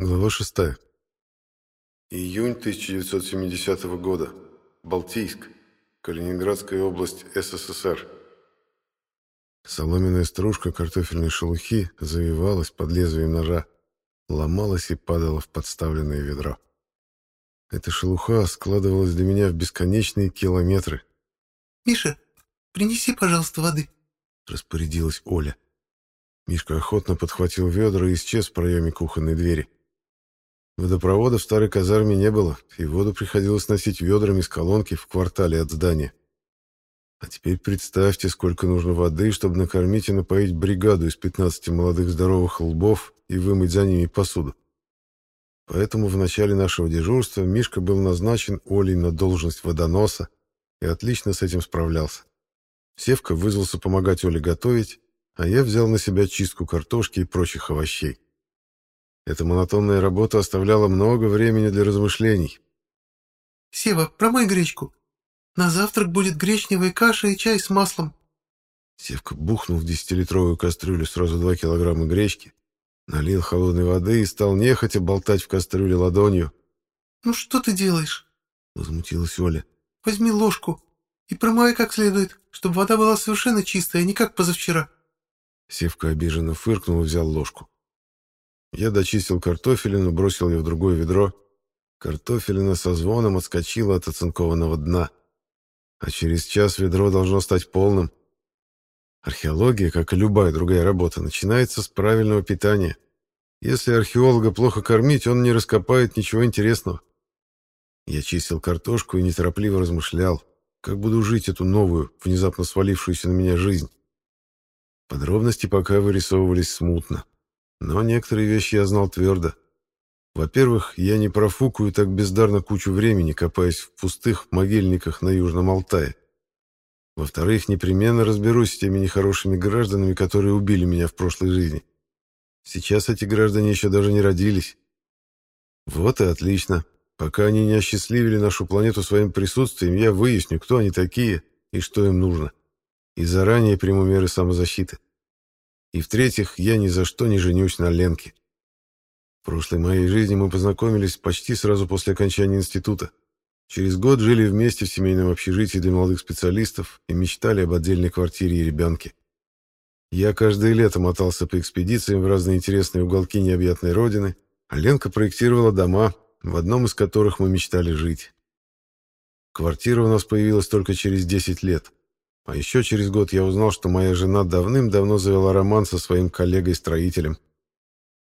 Глава 6. Июнь 1970 года. Балтийск. Калининградская область СССР. Соломенная стружка картофельной шелухи завивалась под лезвием ножа, ломалась и падала в подставленное ведро. Эта шелуха складывалась для меня в бесконечные километры. «Миша, принеси, пожалуйста, воды», — распорядилась Оля. Мишка охотно подхватил ведра и исчез в проеме кухонной двери. Водопровода в старой казарме не было, и воду приходилось носить ведрами с колонки в квартале от здания. А теперь представьте, сколько нужно воды, чтобы накормить и напоить бригаду из 15 молодых здоровых лбов и вымыть за ними посуду. Поэтому в начале нашего дежурства Мишка был назначен Олей на должность водоноса и отлично с этим справлялся. Севка вызвался помогать Оле готовить, а я взял на себя чистку картошки и прочих овощей. Эта монотонная работа оставляла много времени для размышлений. «Сева, промой гречку. На завтрак будет гречневая каша и чай с маслом». Севка бухнул в десятилитровую кастрюлю сразу два килограмма гречки, налил холодной воды и стал нехотя болтать в кастрюле ладонью. «Ну что ты делаешь?» — возмутилась Оля. «Возьми ложку и промой как следует, чтобы вода была совершенно чистая, не как позавчера». Севка обиженно фыркнул и взял ложку. Я дочистил картофелину, бросил ее в другое ведро. Картофелина со звоном отскочила от оцинкованного дна. А через час ведро должно стать полным. Археология, как и любая другая работа, начинается с правильного питания. Если археолога плохо кормить, он не раскопает ничего интересного. Я чистил картошку и неторопливо размышлял, как буду жить эту новую, внезапно свалившуюся на меня жизнь. Подробности пока вырисовывались смутно. Но некоторые вещи я знал твердо. Во-первых, я не профукаю так бездарно кучу времени, копаясь в пустых могильниках на Южном Алтае. Во-вторых, непременно разберусь с теми нехорошими гражданами, которые убили меня в прошлой жизни. Сейчас эти граждане еще даже не родились. Вот и отлично. Пока они не осчастливили нашу планету своим присутствием, я выясню, кто они такие и что им нужно. И заранее приму меры самозащиты. И в-третьих, я ни за что не женюсь на Ленке. В прошлой моей жизни мы познакомились почти сразу после окончания института. Через год жили вместе в семейном общежитии для молодых специалистов и мечтали об отдельной квартире и ребенке. Я каждое лето мотался по экспедициям в разные интересные уголки необъятной родины, а Ленка проектировала дома, в одном из которых мы мечтали жить. Квартира у нас появилась только через 10 лет. А еще через год я узнал, что моя жена давным-давно завела роман со своим коллегой-строителем.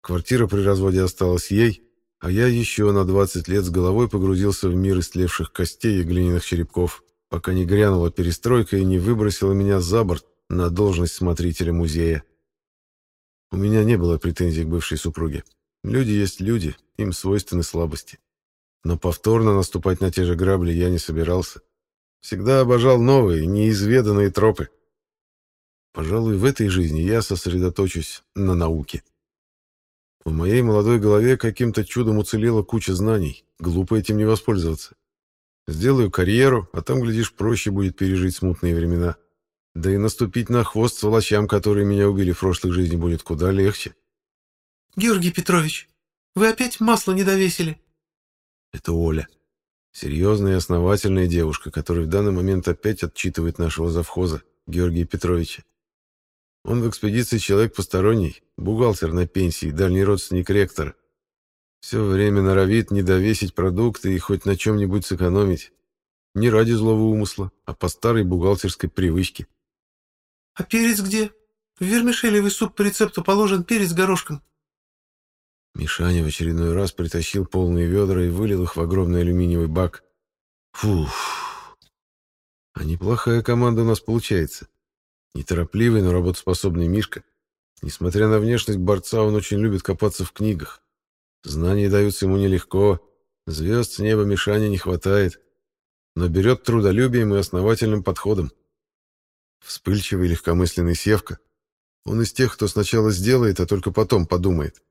Квартира при разводе осталась ей, а я еще на 20 лет с головой погрузился в мир истлевших костей и глиняных черепков, пока не грянула перестройка и не выбросила меня за борт на должность смотрителя музея. У меня не было претензий к бывшей супруге. Люди есть люди, им свойственны слабости. Но повторно наступать на те же грабли я не собирался. Всегда обожал новые, неизведанные тропы. Пожалуй, в этой жизни я сосредоточусь на науке. В моей молодой голове каким-то чудом уцелела куча знаний. Глупо этим не воспользоваться. Сделаю карьеру, а там, глядишь, проще будет пережить смутные времена. Да и наступить на хвост сволочам, которые меня убили в прошлой жизни, будет куда легче. «Георгий Петрович, вы опять масло не довесили?» Это Оля. Серьезная и основательная девушка, которая в данный момент опять отчитывает нашего завхоза, Георгия Петровича. Он в экспедиции человек посторонний, бухгалтер на пенсии, дальний родственник ректора. Все время норовит не довесить продукты и хоть на чем-нибудь сэкономить. Не ради злого умысла, а по старой бухгалтерской привычке. «А перец где? В вермишелевый суп по рецепту положен перец горошком». Мишаня в очередной раз притащил полные ведра и вылил их в огромный алюминиевый бак. Фух. А неплохая команда у нас получается. Неторопливый, но работоспособный Мишка. Несмотря на внешность борца, он очень любит копаться в книгах. Знания даются ему нелегко. Звезд с неба Мишаня не хватает. Но берет трудолюбием и основательным подходом. Вспыльчивый легкомысленный Севка. Он из тех, кто сначала сделает, а только потом подумает.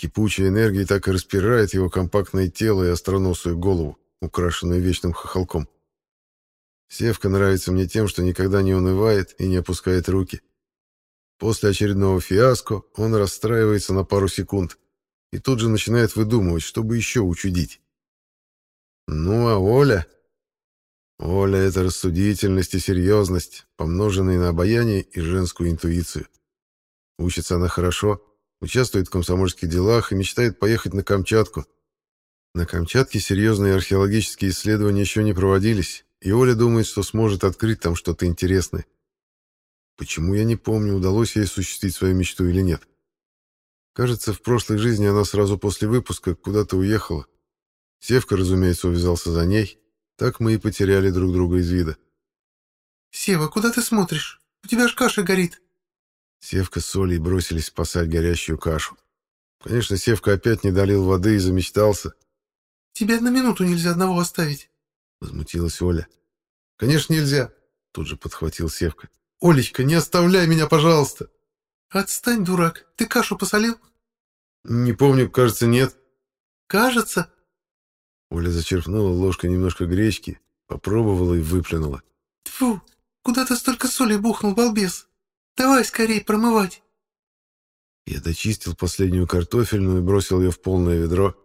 Кипучая энергия так и распирает его компактное тело и остроносую голову, украшенную вечным хохолком. Севка нравится мне тем, что никогда не унывает и не опускает руки. После очередного фиаско он расстраивается на пару секунд, и тут же начинает выдумывать, чтобы еще учудить. Ну а Оля... Оля — это рассудительность и серьезность, помноженные на обаяние и женскую интуицию. Учится она хорошо, участвует в комсомольских делах и мечтает поехать на Камчатку. На Камчатке серьезные археологические исследования еще не проводились, и Оля думает, что сможет открыть там что-то интересное. Почему я не помню, удалось ей осуществить свою мечту или нет. Кажется, в прошлой жизни она сразу после выпуска куда-то уехала. Севка, разумеется, увязался за ней. Так мы и потеряли друг друга из вида. «Сева, куда ты смотришь? У тебя ж каша горит!» Севка с Олей бросились спасать горящую кашу. Конечно, Севка опять не долил воды и замечтался. «Тебя на минуту нельзя одного оставить!» Возмутилась Оля. «Конечно, нельзя!» Тут же подхватил Севка. «Олечка, не оставляй меня, пожалуйста!» «Отстань, дурак! Ты кашу посолил?» «Не помню, кажется, нет». «Кажется?» Оля зачерпнула ложкой немножко гречки, попробовала и выплюнула. «Тьфу! Куда ты столько соли бухнул, балбес? Давай скорей промывать!» Я дочистил последнюю картофельную и бросил ее в полное ведро.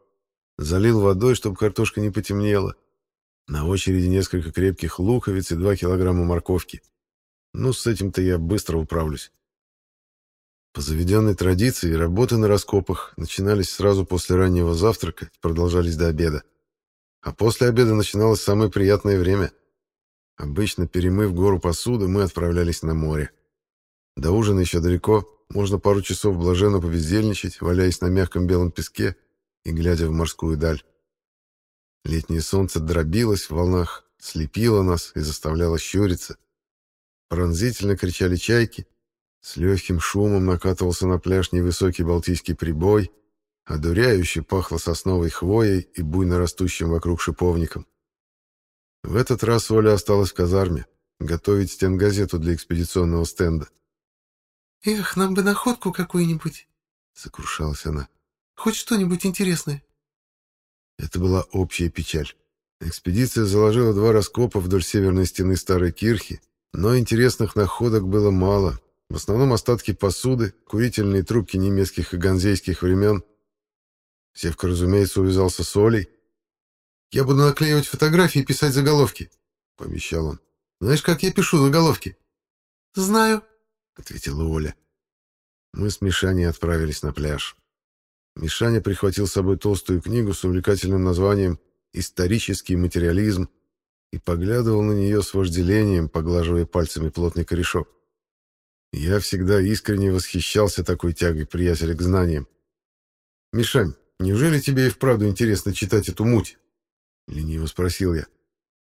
Залил водой, чтобы картошка не потемнела. На очереди несколько крепких луковиц и два килограмма морковки. Ну, с этим-то я быстро управлюсь. По заведенной традиции, работы на раскопах начинались сразу после раннего завтрака и продолжались до обеда. А после обеда начиналось самое приятное время. Обычно, перемыв гору посуды, мы отправлялись на море. До ужина еще далеко, можно пару часов блаженно повездельничать, валяясь на мягком белом песке и глядя в морскую даль. Летнее солнце дробилось в волнах, слепило нас и заставляло щуриться. Пронзительно кричали чайки, с легким шумом накатывался на пляж невысокий балтийский прибой, одуряюще пахло сосновой хвоей и буйно растущим вокруг шиповником. В этот раз Оля осталась в казарме, готовить стенгазету для экспедиционного стенда. «Эх, нам бы находку какую-нибудь», — сокрушалась она. «Хоть что-нибудь интересное». Это была общая печаль. Экспедиция заложила два раскопа вдоль северной стены старой кирхи, но интересных находок было мало, в основном остатки посуды, курительные трубки немецких и ганзейских времен. Севка, разумеется, увязался с Олей. «Я буду наклеивать фотографии и писать заголовки», — пообещал он. «Знаешь, как я пишу заголовки?» «Знаю», — ответила Оля. Мы с Мишаней отправились на пляж. Мишаня прихватил с собой толстую книгу с увлекательным названием «Исторический материализм» и поглядывал на нее с вожделением, поглаживая пальцами плотный корешок. Я всегда искренне восхищался такой тягой приятеля к знаниям. «Мишань, неужели тебе и вправду интересно читать эту муть?» — лениво спросил я.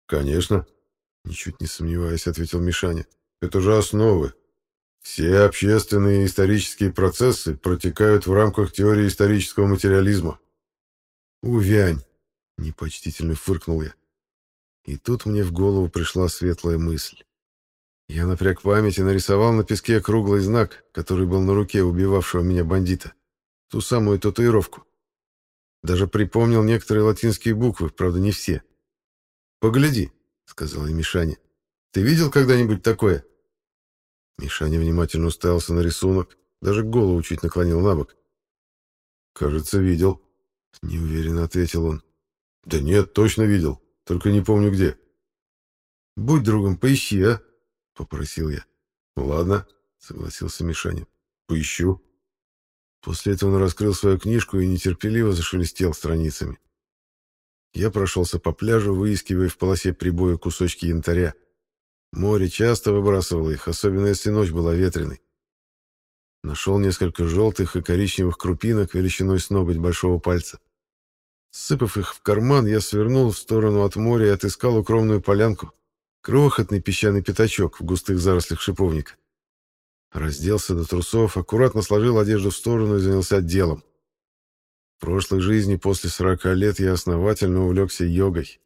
«Конечно», — ничуть не сомневаясь, ответил Мишаня. «Это же основы. Все общественные и исторические процессы протекают в рамках теории исторического материализма». «Увянь!» — непочтительно фыркнул я. И тут мне в голову пришла светлая мысль. Я напряг память и нарисовал на песке круглый знак, который был на руке убивавшего меня бандита. Ту самую татуировку. Даже припомнил некоторые латинские буквы, правда, не все. «Погляди», — сказал я Мишане. «Ты видел когда-нибудь такое?» Мишаня внимательно уставился на рисунок, даже голову чуть наклонил на бок. «Кажется, видел», — неуверенно ответил он. «Да нет, точно видел, только не помню где». «Будь другом, поищи, а?» попросил я. «Ладно», — согласился Мишаня. «Поищу». После этого он раскрыл свою книжку и нетерпеливо зашелестел страницами. Я прошелся по пляжу, выискивая в полосе прибоя кусочки янтаря. Море часто выбрасывало их, особенно если ночь была ветреной. Нашел несколько желтых и коричневых крупинок величиной с ноготь большого пальца. Сыпав их в карман, я свернул в сторону от моря и отыскал укромную полянку, Крохотный песчаный пятачок в густых зарослях шиповника. Разделся до трусов, аккуратно сложил одежду в сторону и занялся делом. В прошлой жизни после 40 лет я основательно увлекся йогой.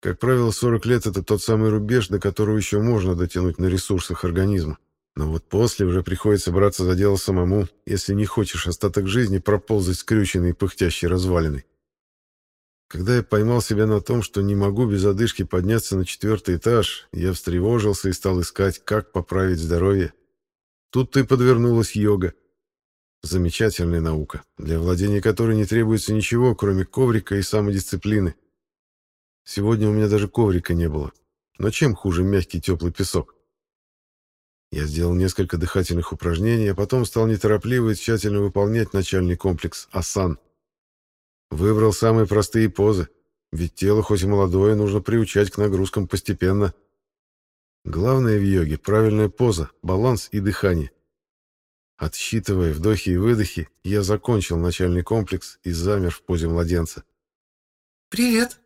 Как правило, 40 лет — это тот самый рубеж, до которого еще можно дотянуть на ресурсах организма. Но вот после уже приходится браться за дело самому, если не хочешь остаток жизни проползать скрюченной и пыхтящей развалиной. Когда я поймал себя на том, что не могу без одышки подняться на четвертый этаж, я встревожился и стал искать, как поправить здоровье. Тут-то и подвернулась йога. Замечательная наука, для владения которой не требуется ничего, кроме коврика и самодисциплины. Сегодня у меня даже коврика не было. Но чем хуже мягкий теплый песок? Я сделал несколько дыхательных упражнений, а потом стал неторопливо и тщательно выполнять начальный комплекс асан. Выбрал самые простые позы, ведь тело хоть и молодое, нужно приучать к нагрузкам постепенно. Главное в йоге — правильная поза, баланс и дыхание. Отсчитывая вдохи и выдохи, я закончил начальный комплекс и замер в позе младенца. «Привет!» —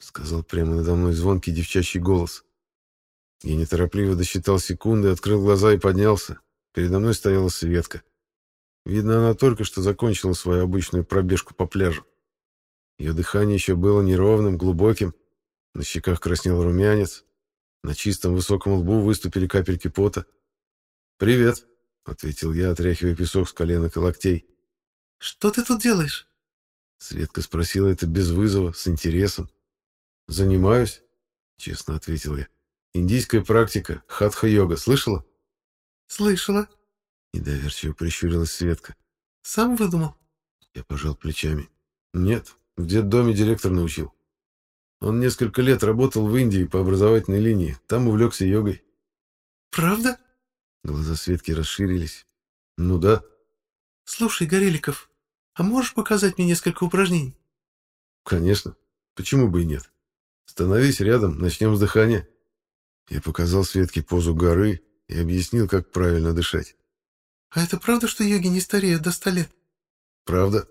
сказал прямо надо мной звонкий девчачий голос. Я неторопливо досчитал секунды, открыл глаза и поднялся. Передо мной стояла Светка. Видно, она только что закончила свою обычную пробежку по пляжу. Ее дыхание еще было неровным, глубоким. На щеках краснел румянец. На чистом высоком лбу выступили капельки пота. «Привет», — ответил я, отряхивая песок с коленок и локтей. «Что ты тут делаешь?» Светка спросила это без вызова, с интересом. «Занимаюсь», — честно ответил я. «Индийская практика, хатха-йога, слышала?» «Слышала», — недоверчиво прищурилась Светка. «Сам выдумал?» Я пожал плечами. «Нет, в детдоме директор научил. Он несколько лет работал в Индии по образовательной линии, там увлекся йогой. «Правда?» Глаза Светки расширились. «Ну да». «Слушай, Гореликов, а можешь показать мне несколько упражнений?» «Конечно. Почему бы и нет? Становись рядом, начнем с дыхания». Я показал Светке позу горы и объяснил, как правильно дышать. «А это правда, что йоги не стареют до ста лет?» «Правда.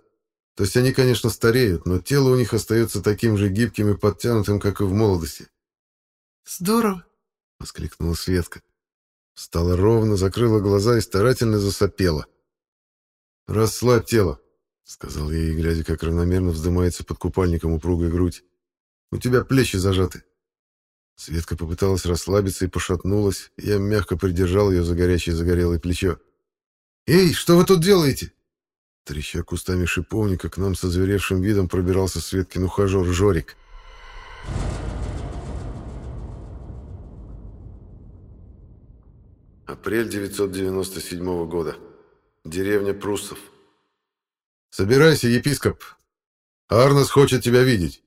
То есть они, конечно, стареют, но тело у них остается таким же гибким и подтянутым, как и в молодости. «Здорово!» — воскликнула Светка. Стала ровно, закрыла глаза и старательно засопела. «Расслабь тело», — сказал я ей, глядя, как равномерно вздымается под купальником упругая грудь. «У тебя плечи зажаты». Светка попыталась расслабиться и пошатнулась, я мягко придержал ее за горячее загорелое плечо. «Эй, что вы тут делаете?» Треща кустами шиповника, к нам со зверевшим видом пробирался Светкин ухажер Жорик. Апрель 997 года. Деревня Пруссов. «Собирайся, епископ! Арнос хочет тебя видеть!»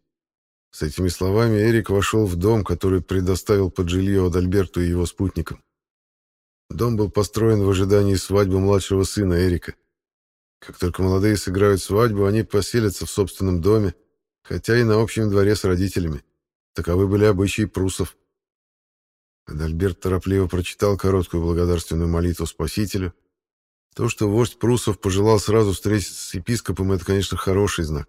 С этими словами Эрик вошел в дом, который предоставил под жилье Адальберту и его спутникам. Дом был построен в ожидании свадьбы младшего сына Эрика. Как только молодые сыграют свадьбу, они поселятся в собственном доме, хотя и на общем дворе с родителями. Таковы были обычаи прусов. Адальберт торопливо прочитал короткую благодарственную молитву Спасителю. То, что вождь прусов пожелал сразу встретиться с епископом, это, конечно, хороший знак.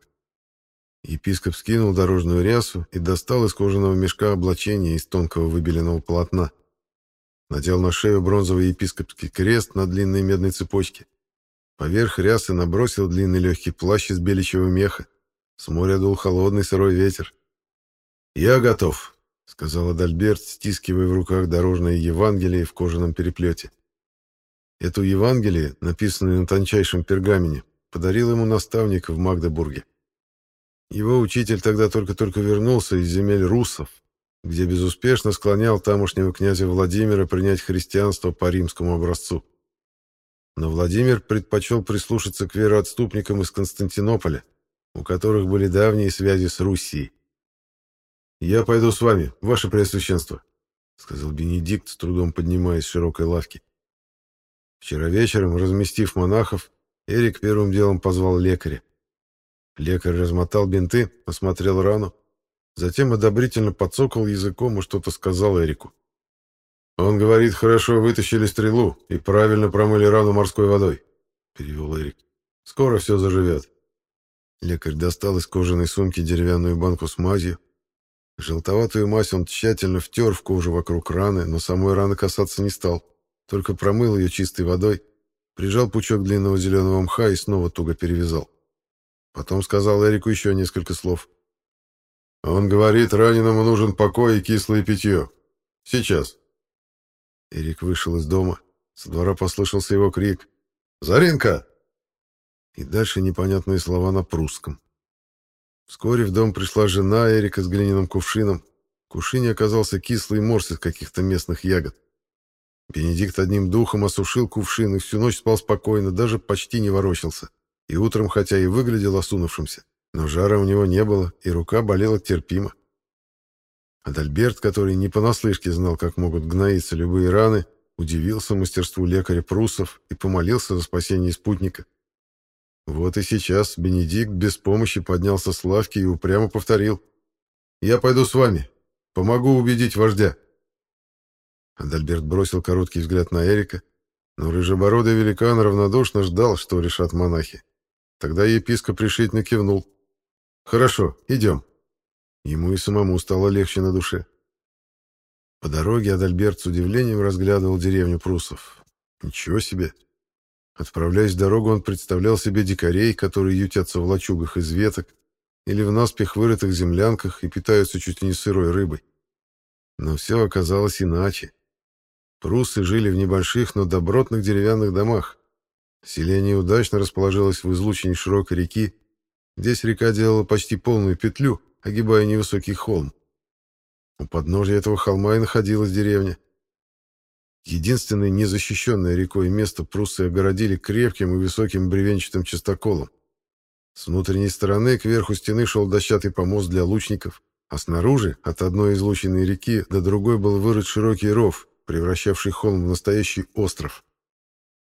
Епископ скинул дорожную рясу и достал из кожаного мешка облачение из тонкого выбеленного полотна. Надел на шею бронзовый епископский крест на длинной медной цепочке. Поверх рясы набросил длинный легкий плащ из беличьего меха. С моря дул холодный сырой ветер. «Я готов», — сказал Адальберт, стискивая в руках дорожное Евангелие в кожаном переплете. Эту Евангелие, написанное на тончайшем пергамене, подарил ему наставник в Магдебурге. Его учитель тогда только-только вернулся из земель русов, где безуспешно склонял тамошнего князя Владимира принять христианство по римскому образцу. Но Владимир предпочел прислушаться к вероотступникам из Константинополя, у которых были давние связи с Руссией. «Я пойду с вами, ваше преосвященство», — сказал Бенедикт, с трудом поднимаясь с широкой лавки. Вчера вечером, разместив монахов, Эрик первым делом позвал лекаря. Лекарь размотал бинты, осмотрел рану, затем одобрительно подсокал языком и что-то сказал Эрику. «Он говорит, хорошо вытащили стрелу и правильно промыли рану морской водой», — перевел Эрик. «Скоро все заживет». Лекарь достал из кожаной сумки деревянную банку с мазью. Желтоватую мазь он тщательно втер в кожу вокруг раны, но самой раны касаться не стал, только промыл ее чистой водой, прижал пучок длинного зеленого мха и снова туго перевязал. Потом сказал Эрику еще несколько слов. «Он говорит, раненому нужен покой и кислое питье. Сейчас». Эрик вышел из дома. Со двора послышался его крик. «Заринка!» И дальше непонятные слова на прусском. Вскоре в дом пришла жена Эрика с глиняным кувшином. В кувшине оказался кислый морс из каких-то местных ягод. Бенедикт одним духом осушил кувшин и всю ночь спал спокойно, даже почти не ворочался. И утром, хотя и выглядел осунувшимся, но жара у него не было, и рука болела терпимо. Адальберт, который не понаслышке знал, как могут гноиться любые раны, удивился мастерству лекаря Прусов и помолился за спасение спутника. Вот и сейчас Бенедикт без помощи поднялся с лавки и упрямо повторил. «Я пойду с вами. Помогу убедить вождя». Адальберт бросил короткий взгляд на Эрика, но рыжебородый великан равнодушно ждал, что решат монахи. Тогда епископ решительно кивнул. «Хорошо, идем». Ему и самому стало легче на душе. По дороге Адальберт с удивлением разглядывал деревню прусов. Ничего себе! Отправляясь в дорогу, он представлял себе дикарей, которые ютятся в лачугах из веток или в наспех вырытых землянках и питаются чуть ли не сырой рыбой. Но все оказалось иначе. Прусы жили в небольших, но добротных деревянных домах. Селение удачно расположилось в излучине широкой реки. Здесь река делала почти полную петлю, огибая невысокий холм. У подножия этого холма и находилась деревня. Единственное незащищенное рекой место прусы огородили крепким и высоким бревенчатым частоколом. С внутренней стороны к верху стены шел дощатый помост для лучников, а снаружи, от одной излученной реки до другой был вырыт широкий ров, превращавший холм в настоящий остров.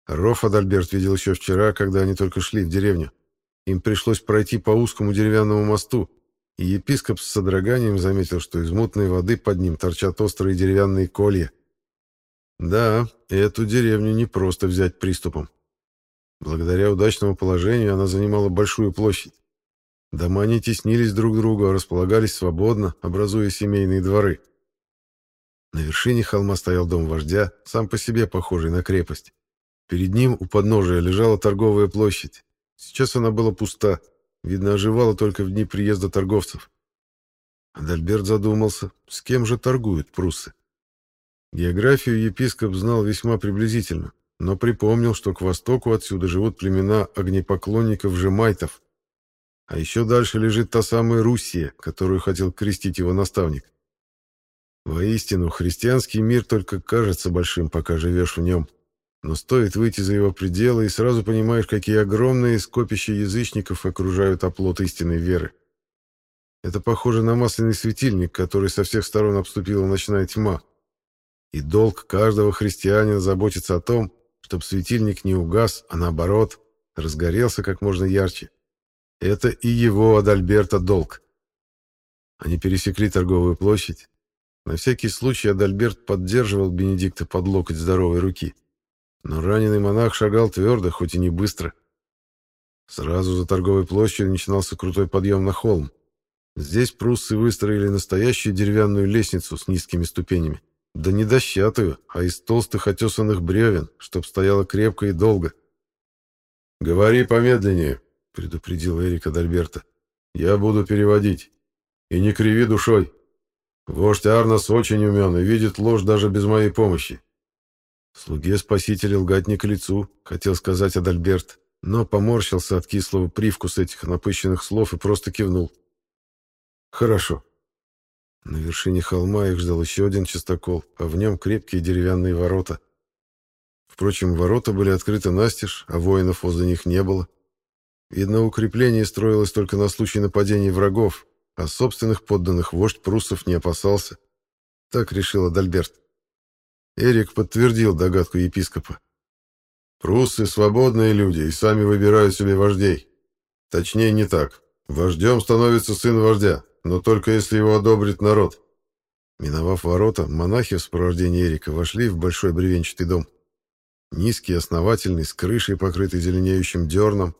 Ров Адальберт видел еще вчера, когда они только шли в деревню. Им пришлось пройти по узкому деревянному мосту, и епископ с содроганием заметил, что из мутной воды под ним торчат острые деревянные колья. Да, эту деревню не просто взять приступом. Благодаря удачному положению она занимала большую площадь. Дома не теснились друг к другу, а располагались свободно, образуя семейные дворы. На вершине холма стоял дом вождя, сам по себе похожий на крепость. Перед ним у подножия лежала торговая площадь. Сейчас она была пуста, Видно, оживало только в дни приезда торговцев. Адальберт задумался, с кем же торгуют пруссы. Географию епископ знал весьма приблизительно, но припомнил, что к востоку отсюда живут племена огнепоклонников-жемайтов. А еще дальше лежит та самая Руссия, которую хотел крестить его наставник. Воистину, христианский мир только кажется большим, пока живешь в нем. Но стоит выйти за его пределы, и сразу понимаешь, какие огромные скопища язычников окружают оплот истинной веры. Это похоже на масляный светильник, который со всех сторон обступила ночная тьма. И долг каждого христианина заботиться о том, чтобы светильник не угас, а наоборот, разгорелся как можно ярче. Это и его Адальберта долг. Они пересекли торговую площадь. На всякий случай Адальберт поддерживал Бенедикта под локоть здоровой руки. Но раненый монах шагал твердо, хоть и не быстро. Сразу за торговой площадью начинался крутой подъем на холм. Здесь пруссы выстроили настоящую деревянную лестницу с низкими ступенями. Да не дощатую, а из толстых отесанных бревен, чтоб стояла крепко и долго. «Говори помедленнее», — предупредил Эрик Адальберта. «Я буду переводить. И не криви душой. Вождь Арнос очень умен и видит ложь даже без моей помощи. Слуге спасителя лгать не к лицу, хотел сказать Адальберт, но поморщился от кислого привкуса этих напыщенных слов и просто кивнул. Хорошо. На вершине холма их ждал еще один частокол, а в нем крепкие деревянные ворота. Впрочем, ворота были открыты настежь, а воинов возле них не было. Видно, укрепление строилось только на случай нападений врагов, а собственных подданных вождь пруссов не опасался. Так решил Адальберт. Эрик подтвердил догадку епископа. «Пруссы — свободные люди и сами выбирают себе вождей. Точнее, не так. Вождем становится сын вождя, но только если его одобрит народ». Миновав ворота, монахи в сопровождении Эрика вошли в большой бревенчатый дом. Низкий, основательный, с крышей, покрытой зеленеющим дерном,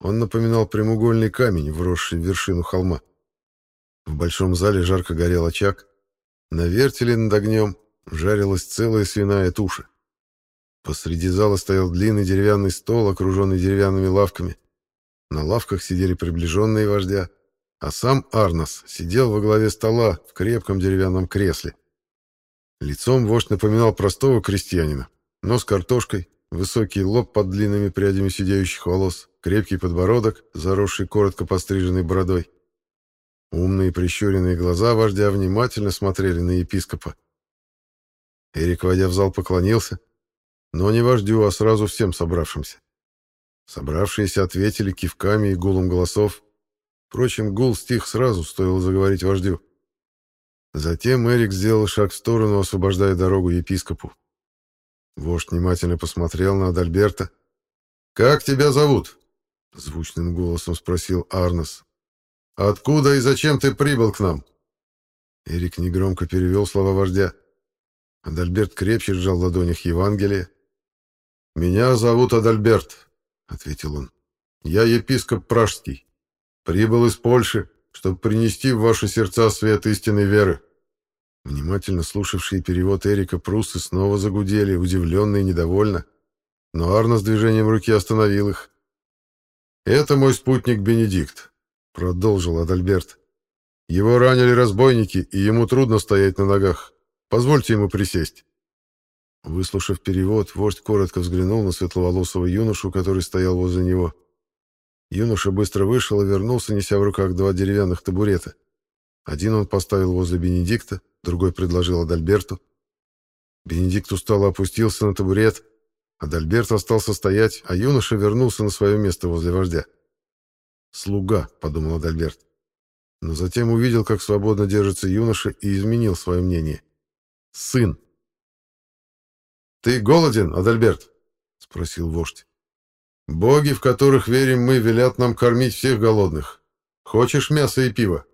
он напоминал прямоугольный камень, вросший в вершину холма. В большом зале жарко горел очаг. На вертеле над огнем жарилась целая свиная туша. Посреди зала стоял длинный деревянный стол, окруженный деревянными лавками. На лавках сидели приближенные вождя, а сам Арнос сидел во главе стола в крепком деревянном кресле. Лицом вождь напоминал простого крестьянина. Нос картошкой, высокий лоб под длинными прядями сидеющих волос, крепкий подбородок, заросший коротко постриженной бородой. Умные прищуренные глаза вождя внимательно смотрели на епископа. Эрик, войдя в зал, поклонился, но не вождю, а сразу всем собравшимся. Собравшиеся ответили кивками и гулом голосов. Впрочем, гул стих сразу, стоило заговорить вождю. Затем Эрик сделал шаг в сторону, освобождая дорогу епископу. Вождь внимательно посмотрел на Адальберта. «Как тебя зовут?» — звучным голосом спросил Арнос. «Откуда и зачем ты прибыл к нам?» Эрик негромко перевел слова вождя. Адальберт крепче сжал в ладонях Евангелие. «Меня зовут Адальберт», — ответил он. «Я епископ Пражский. Прибыл из Польши, чтобы принести в ваши сердца свет истинной веры». Внимательно слушавшие перевод Эрика пруссы снова загудели, удивленно и недовольно, но Арно с движением руки остановил их. «Это мой спутник Бенедикт», — продолжил Адальберт. «Его ранили разбойники, и ему трудно стоять на ногах. Позвольте ему присесть». Выслушав перевод, вождь коротко взглянул на светловолосого юношу, который стоял возле него. Юноша быстро вышел и вернулся, неся в руках два деревянных табурета. Один он поставил возле Бенедикта, другой предложил Адальберту. Бенедикт устало опустился на табурет, Адальберт остался стоять, а юноша вернулся на свое место возле вождя. «Слуга», — подумал Адальберт. Но затем увидел, как свободно держится юноша, и изменил свое мнение. «Сын». «Ты голоден, Адальберт?» — спросил вождь. «Боги, в которых верим мы, велят нам кормить всех голодных. Хочешь мясо и пиво?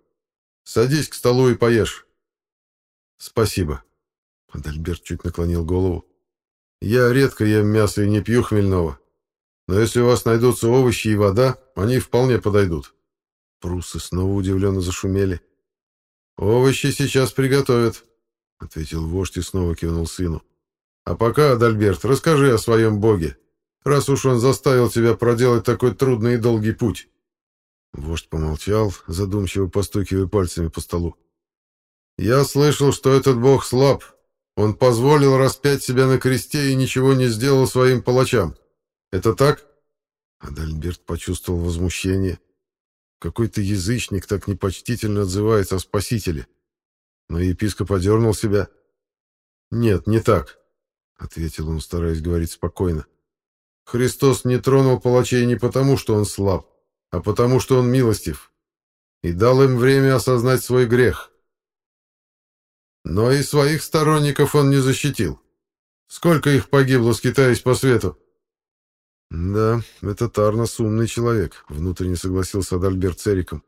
Садись к столу и поешь». «Спасибо». Адальберт чуть наклонил голову. «Я редко ем мясо и не пью хмельного. Но если у вас найдутся овощи и вода, они вполне подойдут». Прусы снова удивленно зашумели. «Овощи сейчас приготовят», — ответил вождь и снова кивнул сыну. А пока, Адальберт, расскажи о своем боге, раз уж он заставил тебя проделать такой трудный и долгий путь. Вождь помолчал, задумчиво постукивая пальцами по столу. «Я слышал, что этот бог слаб. Он позволил распять себя на кресте и ничего не сделал своим палачам. Это так?» Адальберт почувствовал возмущение. Какой-то язычник так непочтительно отзывается о Спасителе. Но епископ одернул себя. «Нет, не так ответил он, стараясь говорить спокойно. Христос не тронул палачей не потому, что он слаб, а потому, что он милостив, и дал им время осознать свой грех. Но и своих сторонников он не защитил. Сколько их погибло, скитаясь по свету? Да, это Тарнос умный человек, внутренне согласился Адальберт Цериком.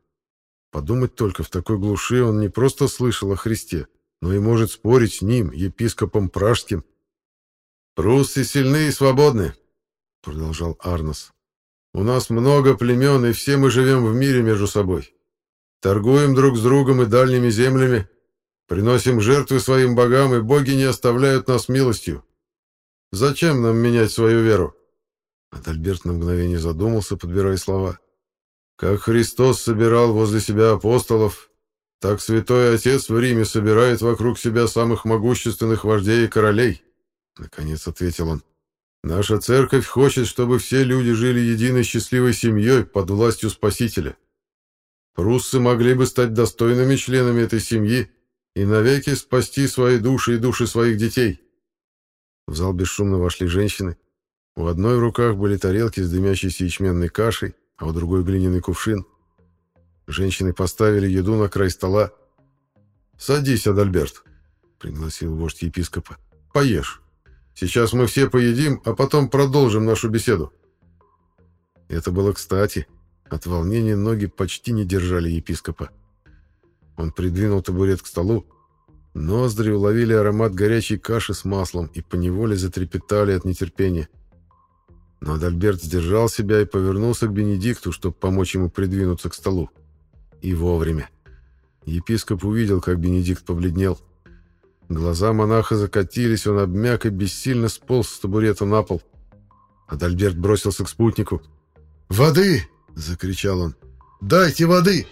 Подумать только, в такой глуши он не просто слышал о Христе, но и может спорить с ним, епископом Пражским, «Пруссы сильны и свободны», — продолжал Арнос. «У нас много племен, и все мы живем в мире между собой. Торгуем друг с другом и дальними землями, приносим жертвы своим богам, и боги не оставляют нас милостью. Зачем нам менять свою веру?» Адальберт на мгновение задумался, подбирая слова. «Как Христос собирал возле себя апостолов, так Святой Отец в Риме собирает вокруг себя самых могущественных вождей и королей. Наконец ответил он. Наша церковь хочет, чтобы все люди жили единой счастливой семьей под властью Спасителя. Пруссы могли бы стать достойными членами этой семьи и навеки спасти свои души и души своих детей. В зал бесшумно вошли женщины. У одной в руках были тарелки с дымящейся ячменной кашей, а у другой глиняный кувшин. Женщины поставили еду на край стола. «Садись, Адальберт», — пригласил вождь епископа. «Поешь». Сейчас мы все поедим, а потом продолжим нашу беседу». Это было кстати. От волнения ноги почти не держали епископа. Он придвинул табурет к столу. Ноздри уловили аромат горячей каши с маслом и поневоле затрепетали от нетерпения. Но Адальберт сдержал себя и повернулся к Бенедикту, чтобы помочь ему придвинуться к столу. И вовремя. Епископ увидел, как Бенедикт побледнел. Глаза монаха закатились, он обмяк и бессильно сполз с табурета на пол. Адальберт бросился к спутнику. «Воды!» — закричал он. «Дайте воды!»